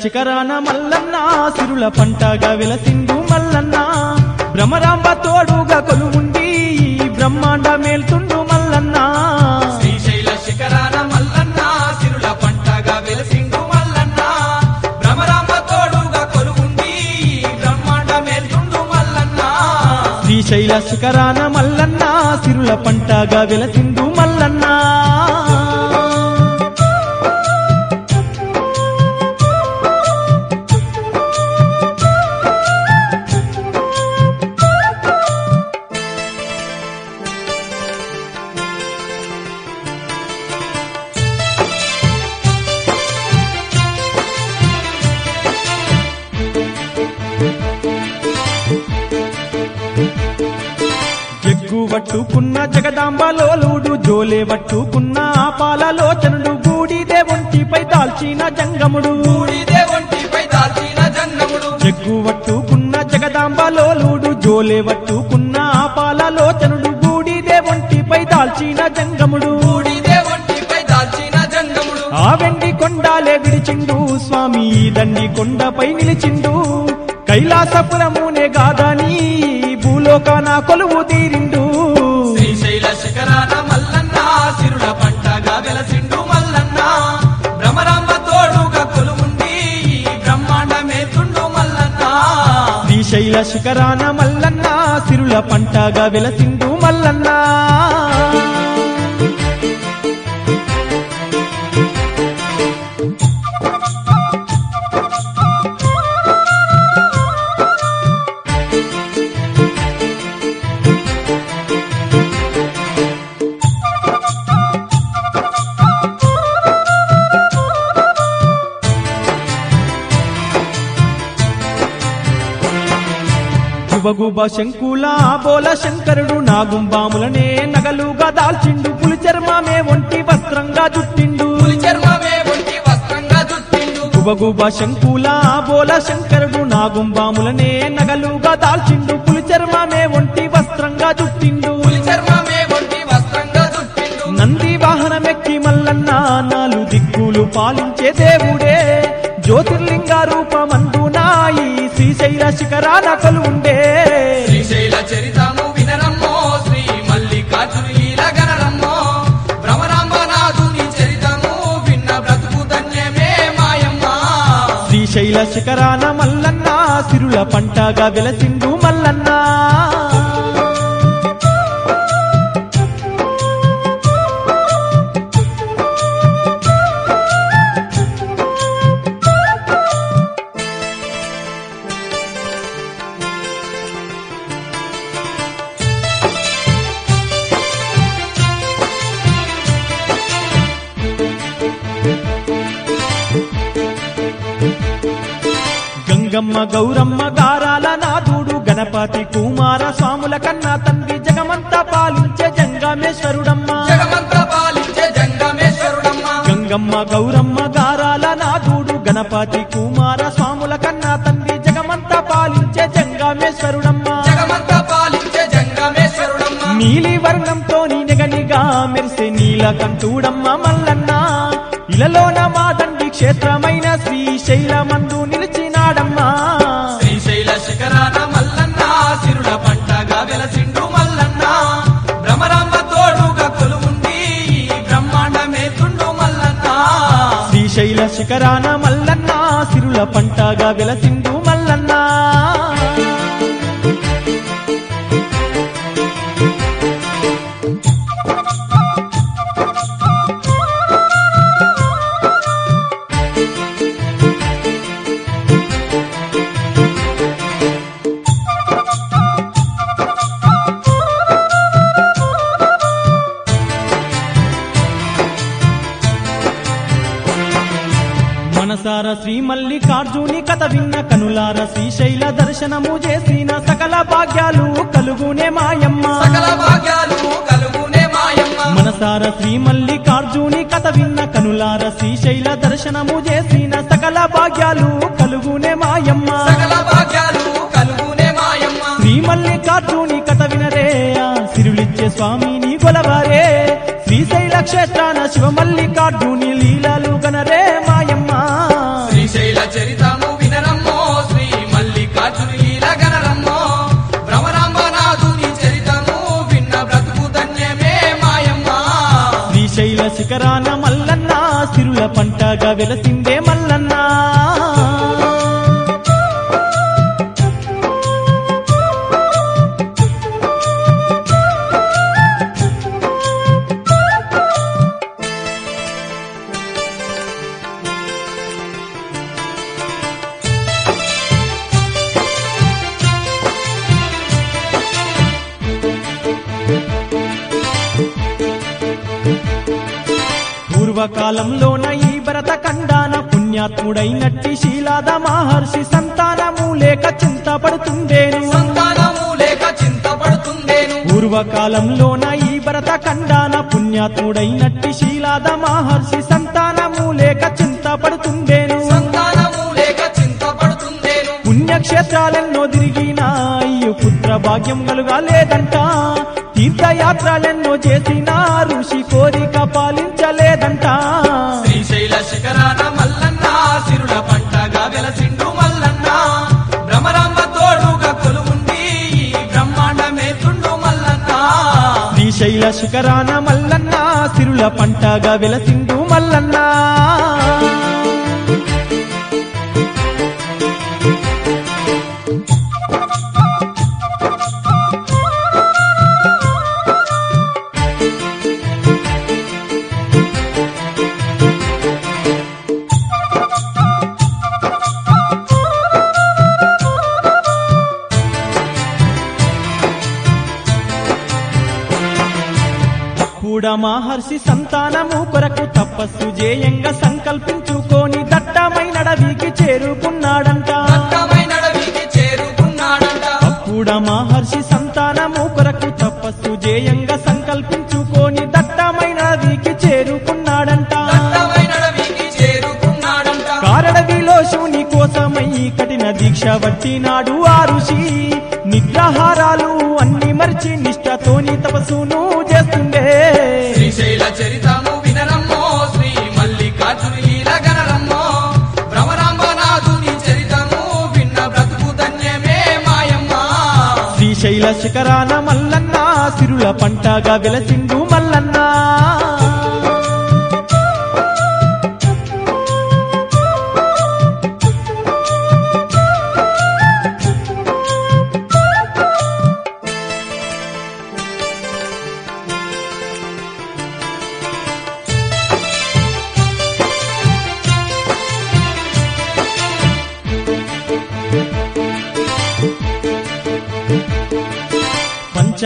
శిఖరాన మల్లన్న సిరుల పంటగా వెలసిండు మల్లన్న. భ్రమరాంబ తోడుగా కొలువుండి బ్రహ్మాండ మేల్తుండు మల్లన్న. శ్రీశైల శిఖరాన మల్లన్న సిరుల పంటగా వెలసిండు మల్లన్న. భ్రమరాంబ తోడుగా కొలువుండి ఈ బ్రహ్మాండ మేల్తుండు మల్లన్న. శ్రీశైల శిఖరాన మల్లన్న సిరుల పంటగా వెలసిండు మల్లన్న. పట్టుకున్న జగదాంబలోలుడు జోలే పట్టుకున్న దాల్చిన జంగముడు. బూడిదే ఒంటిపై దాల్చిన జంగముడు. జగ్గు పట్టుకున్న జగదాంబలోలుడు జోలే పట్టుకున్న దాల్చిన జంగముడు. బూడిదే ఒంటిపై దాల్చిన జంగముడు. ఆ వెండి కొండాలే విడిచిండు స్వామి దండి కొండపై నిలిచిండు. కైలాసపురమునే గాదని భూలోకాన కొలువు శిఖరాన మల్లన్న సిరుల పంటగా వెలసిండు మల్లన్నా. గుబగుబ శంకుల బోల శంకరుడు నాగుంబాములనే నగలుగా దాల్చిండు. పులి చర్మమే ఒంటి వస్త్రంగా జుట్టిండు చుట్టిండు గుబగుబ శంకుల బోల శంకరుడు నాగుంబాములనే నగలుగా దాల్చిండు. పులి చర్మమే ఒంటి వస్త్రంగా జుట్టిండు చుట్టిండు నంది వాహనమెక్కి మల్లన్న నాలుగు దిక్కులు పాలించే దేవుడే. జ్యోతిర్లింగ రూపమందునా ఈ శ్రీశైల శిఖరాన కొలువుండే. శ్రీశైల చరితము వినరమ్మో శ్రీ మల్లికార్జుని లీల గణరమ్మో భ్రమరాంబనాథుని చరితము విన్న బ్రతుకు ధన్యమే మాయమ్మ. శ్రీశైల శిఖరాన మల్లన్న సిరుల పంటగా వెలసిండు మల్లన్న. గంగమ్మ గౌరమ్మ గారాల నాథుడు గణపతి కుమార స్వాముల కన్నా తండ్రి జగమంతా పాలించే జంగమేశ్వరుడమ్మ. జగమంతా పాలించే జంగమేశ్వరుడమ్మ. గంగమ్మ గౌరమ్మ గారాల నాథుడు గణపతి కుమార స్వాముల కన్నా తండ్రి జగమంతా పాలించే జంగమేశ్వరుడమ్మ. జగమంతా పాలించే జంగమేశ్వరుడమ్మ. నీలి వర్ణంతో నిగనిగా మెరిసే నీలకంఠుడమ్మ మల్లన్న. ఇలలోన మా తండ్రి క్షేత్రమైన శ్రీశైలమందు శ్రీశైల మల్లన్న సిరుల పంటగా వెలసింది. మనసార శ్రీ మల్లికార్జుని కథ విన్న కనులార శ్రీశైల దర్శనము చేసిన సకల భాగ్యాలు కలుగునే మాయమ్మ. సకల భాగ్యాలు కలుగునే మాయమ్మ. శ్రీ మల్లికార్జుని కథ వినరే సిరులిచ్చే స్వామిని కొలవారే. శ్రీశైల క్షేత్రాన శివ మల్లికార్జుని శిఖరాన మల్లన్న సిరుల పంటగా వెలసిందే మల్లన్న. పుణ్యాత్ముడైనట్టి శీలాద మహర్షి సంతానము లేక చింతపడుతుండేను. సంతానము లేక చింతపడుతుండేను. పూర్వకాలంలోన ఈ భరత ఖండాన పుణ్యాత్ముడైనట్టి శీలాద మహర్షి సంతానము లేక చింతపడుతుండేను. సంతానము లేక చింతపడుతుండేను. పుణ్యక్షేత్రాలెన్నో తిరిగినా అయ్యు పుత్ర భాగ్యం కలుగా లేదంట. తీర్థయాత్రలెన్నో చేసిన ఋషి కోరిక పాలించలేదంట. శ్రీశైల శిఖరాన మల్లన్న సిరుల పంటగా వెలసిండు మల్లన్నా. మహర్షి సంతానము కొరకు తపస్సు జేయంగా సంకల్పించుకొని దట్టమైన అడవికి చేరుకున్నాడంట. కూడా మహర్షి సంతానము కొరకు తపస్సు జేయంగా సంకల్పించుకొని దట్టమైన అడవికి చేరుకున్నాడంట. కారడవిలో శివుని కోసమై కఠిన దీక్ష వట్టినాడు ఆ ఋషి. నిద్రాహారాలు అన్ని మరిచి నిష్ఠతోని తపస్సును శ్రీశైల శిఖరాన మల్లన్న సిరుల పంటగా వెలసిండు మల్లన్న.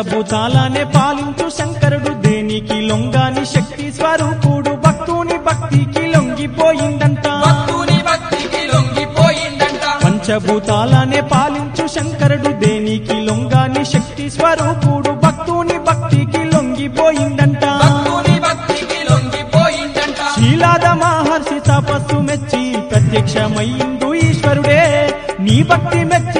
పంచభూతాలనే పాలించు శంకరుడు. దేనికి లొంగాని శక్తి స్వరూపుడు. భక్తుని భక్తికి లొంగిపోయిందంట. పంచభూతాలనే పాలించు శంకరుడు. దేనికి లొంగాని శక్తి స్వరూపుడు. భక్తుని భక్తికి లొంగిపోయిందంట. భక్తుని భక్తికి లొంగిపోయిందంట. శీలాద మహర్షి తపస్సు మెచ్చి ప్రత్యక్షమయ్యిండు ఈశ్వరుడే. నీ భక్తి మెచ్చిన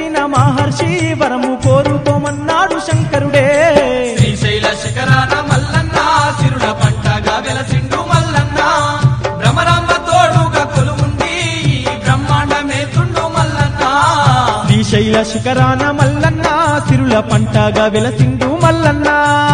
శిఖరాన మల్లన్న సిరుల పంటగా వెలసిండు మల్లన్నా.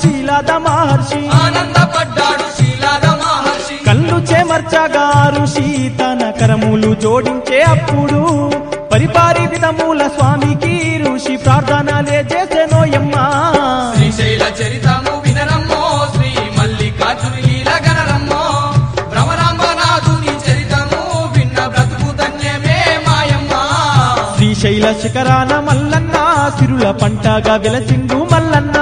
శీలాద మహర్షి. ఆనందపడ్డాడు శీలాద మహర్షి. కళ్ళు చేమర్చగా ఋషి తన కరములు జోడించే అప్పుడు పరిపారి విధముల స్వామికి ఋషి ప్రార్థనలే చేసెనోయమ్మా శ్రీశైల చరితము వినరమ్మో శ్రీ మల్లికార్జున లీల భ్రమరాంబనాథుని చరితము విన్న బ్రతుకు ధన్యమే మాయమ్మ. శ్రీశైల శిఖరాన మల్లన్న సిరుల పంటగా వెలసిండు మల్లన్న.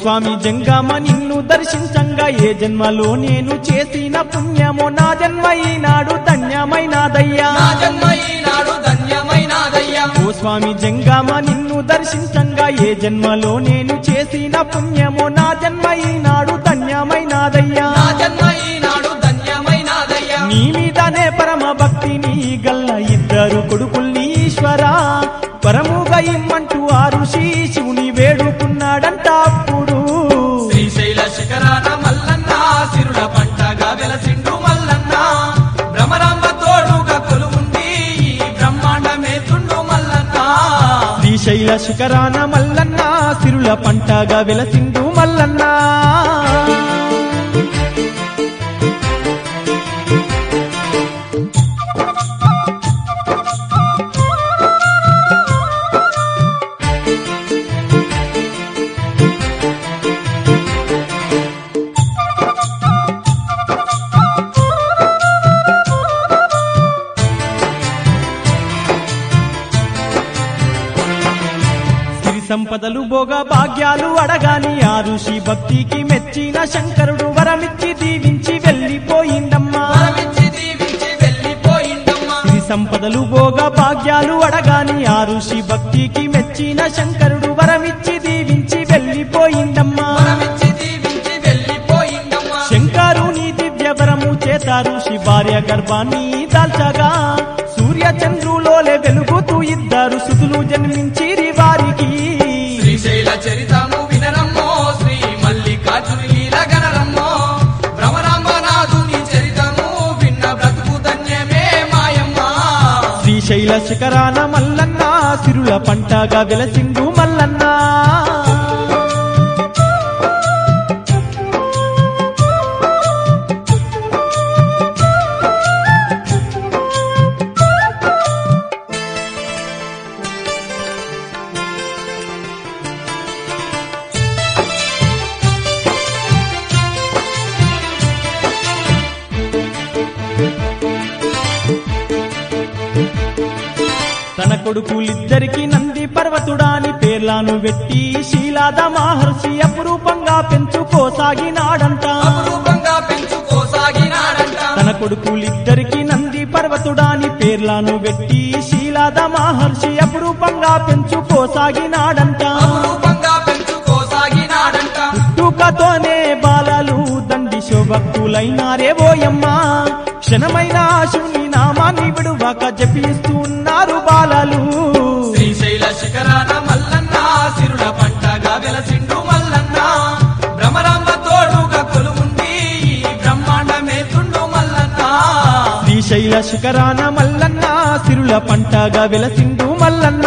స్వామి జంగమ నిన్ను దర్శించంగా ఏ జన్మలో నేను చేసిన పుణ్యమో నా జన్మ ఈనాడు ధన్యమైనదయ్యా. నా ఓ స్వామి జంగమ నిన్ను దర్శించంగా ఏ జన్మలో నేను చేసిన పుణ్యమో నా జన్మ ఈనాడు ధన్యమైనదయ్యా. నా నీ మీదనే పరమ భక్తిని గల్ల ఇద్దరు కొడుకుల్ని ఈశ్వర. పరముగా ఇమ్మంటూ ఆ ఋషి శిఖరాన మల్లన్న సిరుల పంటగా వెలసిండు మల్లన్నా. సంపదలు భోగ భాగ్యాలు అడగాని ఆ ఋషి భక్తికి మెచ్చిన శంకరుడు వరమిచ్చి దీవించి వెళ్ళిపోయిందమ్మా. సిరి సంపదలు భోగ భాగ్యాలు అడగాని ఆ ఋషి భక్తికి మెచ్చిన శంకరుడు వరమిచ్చి దీవించి వెళ్ళిపోయిందమ్మా. వెళ్ళిపోయిండమ్మా శంకరుని దివ్య వరము చేత ఋషి భార్య గర్భాన్ని దాల్చగా సూర్య చంద్రులోలే వెలుగుతూ ఇద్దరు సుతులు శ్రీశైల చరితము వినరమ్మో. శ్రీ మల్లికార్జుని లీల గణరమ్మో. భ్రమరాంబనాథుని చరితము విన్న బ్రతుకు ధన్యమే మాయమ్మ. శ్రీశైల శిఖరాన మల్లన్న సిరుల పంటగా వెలసిండు మల్లన్నా. కొడుకులిద్దరికి నంది పర్వతుడాని పేర్లాను వెట్టి శీలాద మహర్షి అపురూపంగా పెంచుకోసాగినాడంట. తన కొడుకులిద్దరికి నంది పర్వతుడాని పేర్లాను వెట్టి శీలాద మహర్షి అపురూపంగా పెంచుకోసాగినాడంట. పుట్టుకతోనే బాలలు దండి శోభక్తులైనారే ఓయమ్మా క్షణమైన శివుని నామాన్ని విడువక జపిస్తూ బాలలు శ్రీశైల శిఖరాన మల్లన్న సిరుల పంటగా వెలసిండు మల్లన్న. భ్రమరాంబ తోడుగా కొలువుంది బ్రహ్మాండమే తుండు మల్లన్న. శ్రీశైల శిఖరాన మల్లన్న సిరుల పంటగా వెలసిండు మల్లన్న.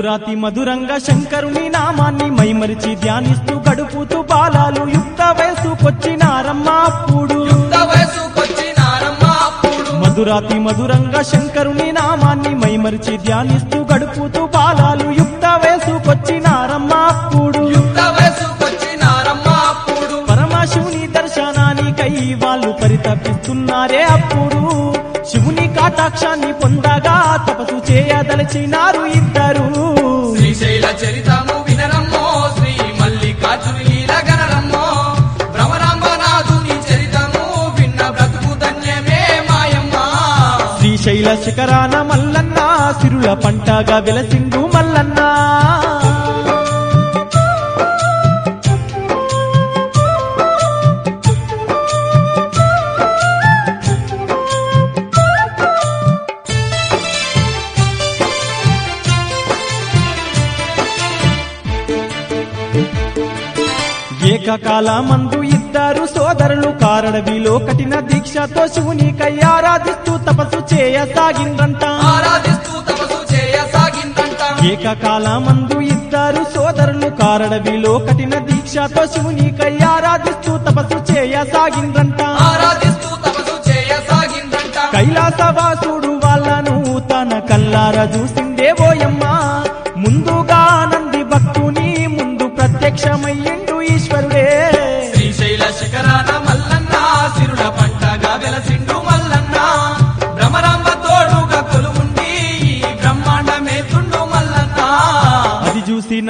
మధురాతి మధురంగా శంకరుని నామాన్ని మైమరిచి ధ్యానిస్తూ గడుపుతూ బాలాలు యుక్త వయసుకొచ్చినారమ్మ అప్పుడు. మధురాతి మధురంగా శంకరుని నామాన్ని మైమరిచి ధ్యానిస్తూ గడుపుతూ బాలాలు యుక్త వయసుకొచ్చినారమ్మ అప్పుడు. పరమశివుని దర్శనానికై వాళ్ళు పరితపిస్తున్నారే అప్పుడు. శివుని కాటాక్షాన్ని పొందగా తపసు చేయదలచినారు ఇద్దరు. శ్రీశైల చరితము వినరమ్మో శ్రీ మల్లికార్జుని లీల గనరమ్మో. భ్రమరాంబనాథుని చరితము విన్న బ్రతుకు ధన్యమే మాయమ్మ. శ్రీశైల శిఖరాన మల్లన్న సిరుల పంటగా వెలసిండు మల్లన్న. ఏకకాలమందు ఇద్దరు సోదరులు కారడవిలో కఠిన దీక్షతో శివునికై ఆరాధిస్తూ తపస్సు చేయసాగిందంట. ఆరాధిస్తూ తపసు చేయసాగిందంట. ఏకకాలమందు ఇద్దరు సోదరులు కారడవిలో కఠిన దీక్షతో శివునికై ఆరాధిస్తూ తపస్సు చేయసాగిందంట. ఆరాధిస్తూ తపసు చేయసాగిందంట. కైలాసవాసుడు వాళ్ళను తన కల్లార చూసిందే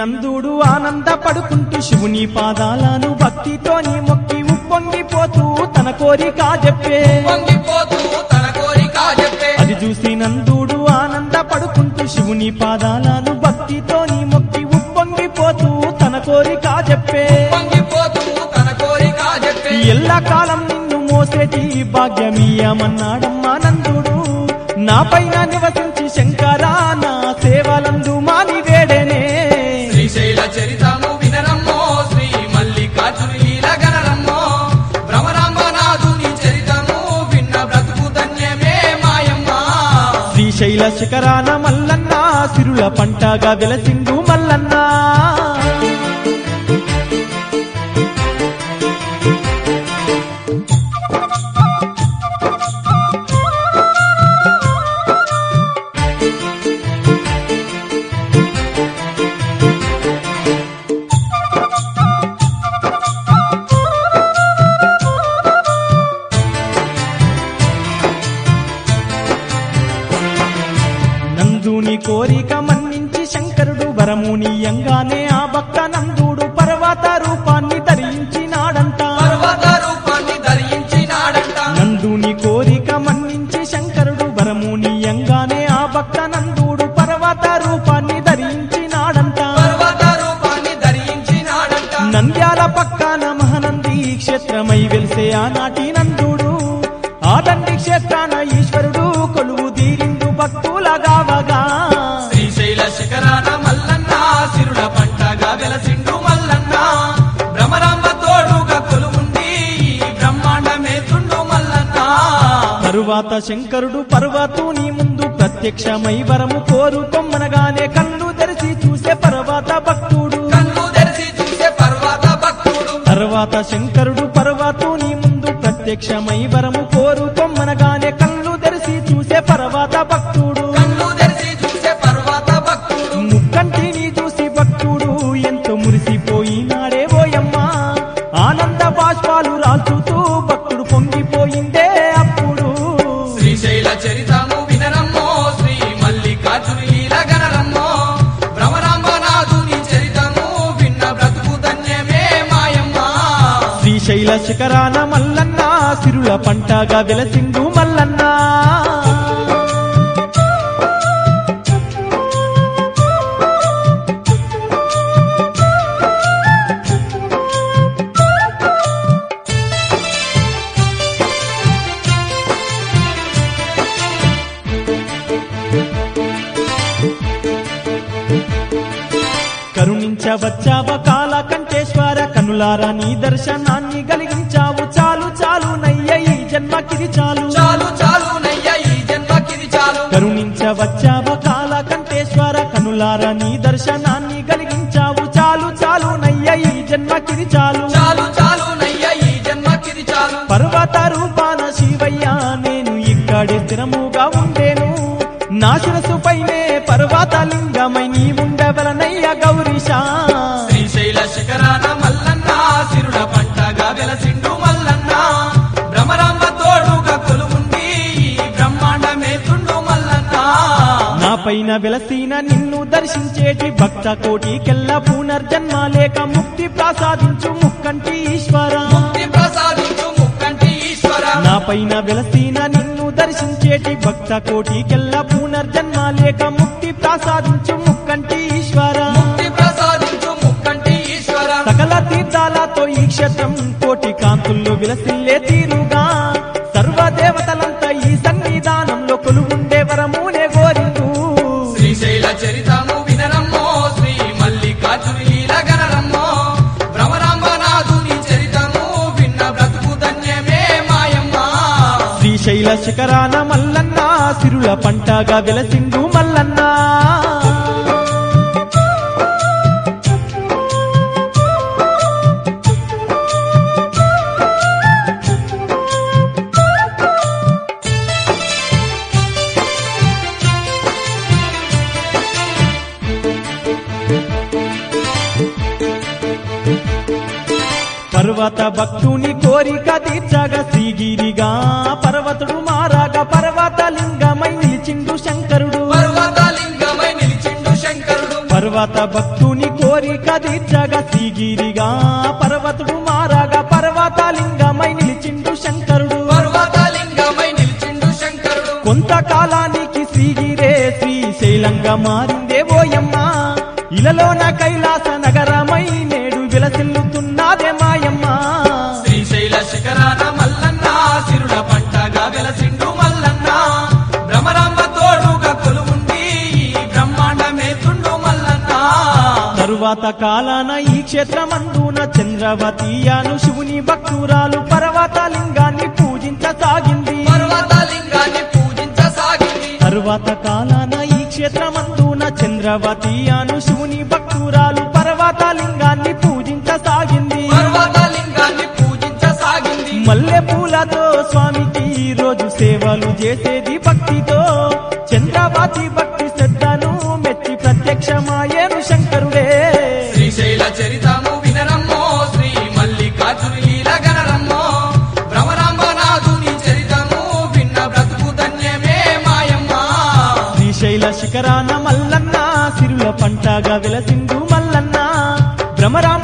నందుడు ఆనంద పడుకుంటూ శివుని పాదాలను భక్తితోని మొక్కి ఉప్పొంగిపోతూ తన కోరిక చెప్పే. తన అది చూసి నందుడు ఆనంద పడుకుంటూ శివుని పాదాలను భక్తితోని మొక్కి ఉప్పొంగిపోతూ తన కోరిక చెప్పే పొంగిపోతూ తన కోరిక చెప్పే. ఎల్ల కాలం నిన్ను మోసేటి భాగ్యమీయమన్నాడమ్మా నందుడు. నా పైన నివసించి శంకరా శ్రీశైల శిఖరాన మల్లన్న సిరుల పంటగా వెలసిండు మల్లన్నా. శిఖరాన మల్లన్న సిరుల పంటగా వెలసిండు మల్లన్న. భ్రమరాంబ తోడుగా కొలువుండి ఈ బ్రహ్మాండమే తుండు మల్లన్న. తరువాత శంకరుడు పర్వతుని ముందు ప్రత్యక్షమై వరము కోరు కొమ్మనగానే కళ్ళు తెరిచి చూసే పర్వత భక్తుడు. కన్ను తెరిచి చూసే పర్వత భక్తుడు. తర్వాత శంకరుడు పర్వతుని ముందు ప్రత్యక్షమై వరము కోరు కొమ్మనగానే కళ్ళు తెరిచి చూసే పర్వత భక్తుడు. శిఖరాన మల్లన్న సిరుల పంటగా వెలసిండు మల్లన్నా. కరుణించవచ్చావ కాల కంఠేశ్వర కనులారా నీ దర్శనాన్ని కలిగించావు. చాలు చాలు నయ్య ఈ జన్మకిది చాలు. చాలు చాలు నయ్య ఈ జన్మకిది చాలు. పర్వత రూపాన శివయ్య నేను ఇక్కడే స్థిరముగా ఉండేను. నా శిరసు పైనే పర్వత లింగమై నీ ఉండవలనయ్య గౌరీశా. పైన వెలసిన నిన్ను దర్శించేటి భక్త కోటికెల్ల పునర్జన్మ లేక ముక్తి ప్రసాదించు ముక్కంటి ఈశ్వర. నా పైన వెలసిన నిన్ను దర్శించేటి భక్త కోటికెల్ల పునర్జన్మ లేక ముక్తి ప్రసాదించు ముక్కంటి ఈశ్వర. ముక్తి ప్రసాదించు ముక్కంటి ఈశ్వర. సకల తీర్థాలతో ఈ క్షేత్రం శ్రీశైల శిఖరాన మల్లన్న సిరుల పంటగా వెలసిండు మల్లన్న. పర్వత భక్తుని కోరిక తీర్చ కోరిక తీర్చగా శ్రీగిరిగా పర్వతుడు మారాగా పర్వత లింగమై నిలిచిండు శంకరుడు. పర్వతలింగమై నిలిచిండు శంకరుడు. కొంతకాలానికి శ్రీగిరే శ్రీశైలంగా మారిందే ఓయమ్మ. ఇలలోన కైలాస నగరమై నేడు విలసిల్లుతున్నదే తరువాత కాలాన ఈ క్షేత్రమందున చంద్రవతి అను శివుని భక్తురాలు పర్వత లింగాన్ని పూజించసాగింది. పర్వతలింగాన్ని పూజించసాగింది. తరువాత కాలాన ఈ క్షేత్రమందున చంద్రవతి అను శివుని భక్తురాలు పర్వత లింగాన్ని పూజించసాగింది. పర్వతలింగాన్ని పూజించసాగింది. మల్లె పూలతో స్వామికి ఈ రోజు సేవలు చేసేది భక్తితో. చంద్రవతి భక్తి శ్రద్ధను మెచ్చి ప్రత్యక్షమాయేను శంకరుడే శ్రీశైల చరితము వినరమ్మో. శ్రీ మల్లికార్జుని లీల గనరమ్మో భ్రమరాంబనాథుని చరితము విన్న బ్రతుకు ధన్యమే మాయమ్మ. శ్రీశైల శిఖరాన మల్లన్న సిరుల పంటగా వెలసిండు మల్లన్న. భ్రమరామ